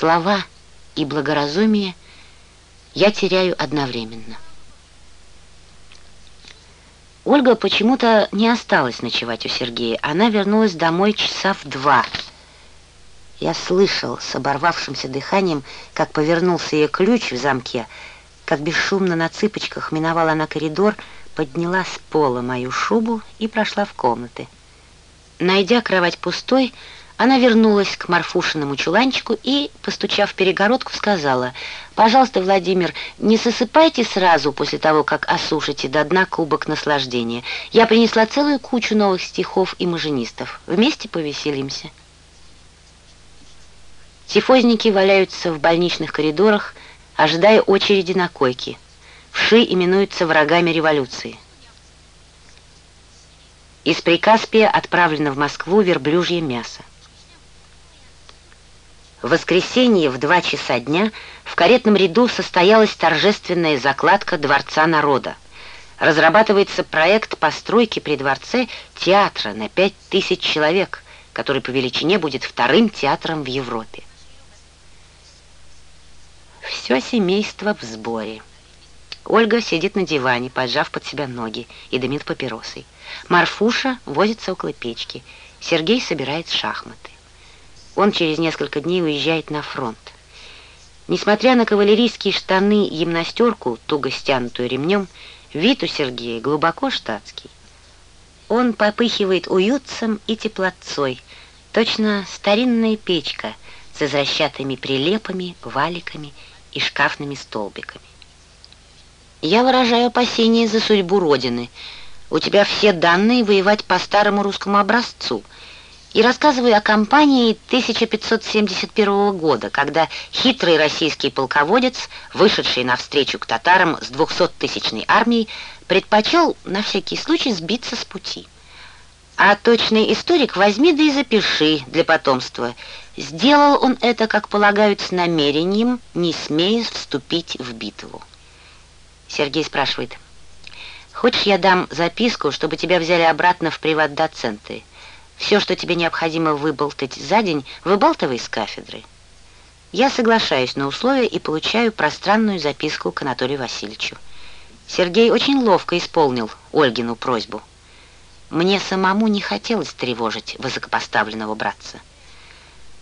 Слова и благоразумие я теряю одновременно. Ольга почему-то не осталась ночевать у Сергея. Она вернулась домой часа в два. Я слышал с оборвавшимся дыханием, как повернулся ее ключ в замке, как бесшумно на цыпочках миновала она коридор, подняла с пола мою шубу и прошла в комнаты. Найдя кровать пустой, она вернулась к Марфушиному чуланчику и, постучав в перегородку, сказала, «Пожалуйста, Владимир, не сосыпайте сразу после того, как осушите до дна кубок наслаждения. Я принесла целую кучу новых стихов и маженистов. Вместе повеселимся». Тифозники валяются в больничных коридорах, ожидая очереди на койке. Вши именуются врагами революции. Из Прикаспия отправлено в Москву верблюжье мясо. В воскресенье в два часа дня в каретном ряду состоялась торжественная закладка Дворца народа. Разрабатывается проект постройки при дворце театра на пять тысяч человек, который по величине будет вторым театром в Европе. Все семейство в сборе. Ольга сидит на диване, поджав под себя ноги, и дымит папиросой. Марфуша возится около печки. Сергей собирает шахматы. Он через несколько дней уезжает на фронт. Несмотря на кавалерийские штаны и гимнастерку, туго стянутую ремнем, вид у Сергея глубоко штатский. Он попыхивает уютцем и теплотцой, точно старинная печка с возвращатыми прилепами, валиками и шкафными столбиками. Я выражаю опасения за судьбу Родины. У тебя все данные воевать по старому русскому образцу — и рассказываю о кампании 1571 года, когда хитрый российский полководец, вышедший навстречу к татарам с 200-тысячной армией, предпочел на всякий случай сбиться с пути. А точный историк возьми да и запиши для потомства. Сделал он это, как полагают, с намерением, не смея вступить в битву. Сергей спрашивает, «Хочешь, я дам записку, чтобы тебя взяли обратно в приват-доценты?» Все, что тебе необходимо выболтать за день, выбалтывай с кафедры. Я соглашаюсь на условия и получаю пространную записку к Анатолию Васильевичу. Сергей очень ловко исполнил Ольгину просьбу. Мне самому не хотелось тревожить высокопоставленного братца.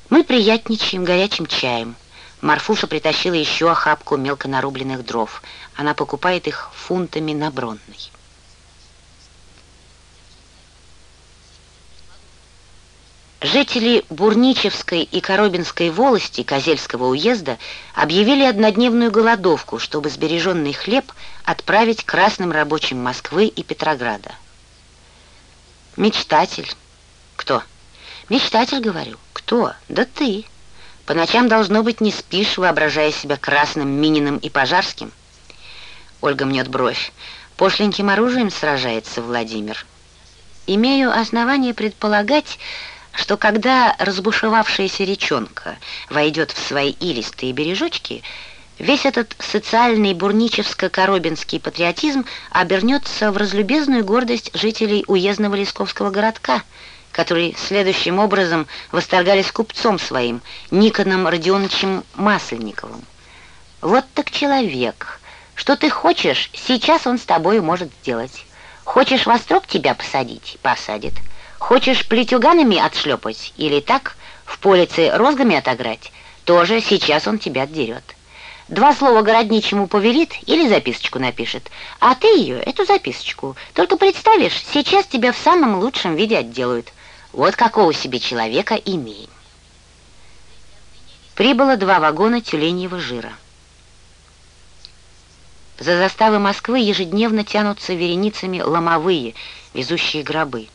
Мы приятничаем горячим чаем. Марфуша притащила еще охапку мелко нарубленных дров. Она покупает их фунтами на Бронной. Жители Бурничевской и Коробинской волости Козельского уезда объявили однодневную голодовку, чтобы сбереженный хлеб отправить красным рабочим Москвы и Петрограда. Мечтатель. Кто? Мечтатель, говорю. Кто? Да ты. По ночам, должно быть, не спишь, воображая себя красным Мининым и Пожарским. Ольга мнет бровь. Пошленьким оружием сражается Владимир. Имею основание предполагать, что когда разбушевавшаяся речонка войдет в свои илистые бережочки, весь этот социальный бурничевско-коробинский патриотизм обернется в разлюбезную гордость жителей уездного Лесковского городка, которые следующим образом восторгались купцом своим, Никоном Родионовичем Масленниковым. «Вот так человек. Что ты хочешь, сейчас он с тобой может сделать. Хочешь во тебя посадить? Посадит». Хочешь плетюганами отшлепать или так в полице розгами отограть, тоже сейчас он тебя отдерет. Два слова городничему повелит или записочку напишет, а ты ее, эту записочку, только представишь, сейчас тебя в самом лучшем виде отделают. Вот какого себе человека имеем. Прибыло два вагона тюленьего жира. За заставы Москвы ежедневно тянутся вереницами ломовые, везущие гробы.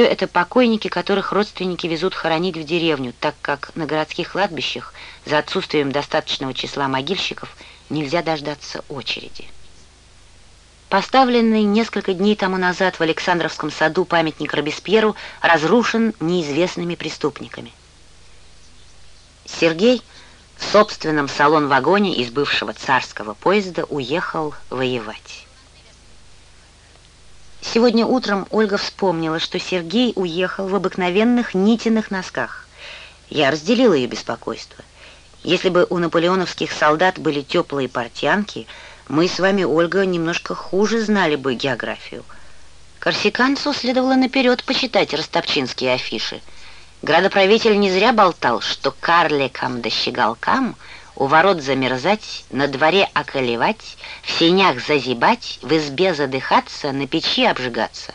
Все это покойники, которых родственники везут хоронить в деревню, так как на городских кладбищах за отсутствием достаточного числа могильщиков нельзя дождаться очереди. Поставленный несколько дней тому назад в Александровском саду памятник Робеспьеру разрушен неизвестными преступниками. Сергей в собственном салон-вагоне из бывшего царского поезда уехал воевать. Сегодня утром Ольга вспомнила, что Сергей уехал в обыкновенных нитиных носках. Я разделила ее беспокойство. Если бы у наполеоновских солдат были теплые портянки, мы с вами, Ольга, немножко хуже знали бы географию. Корсиканцу следовало наперед почитать ростопчинские афиши. Градоправитель не зря болтал, что карликам да щеголкам у ворот замерзать, на дворе околевать, в сенях зазибать, в избе задыхаться, на печи обжигаться.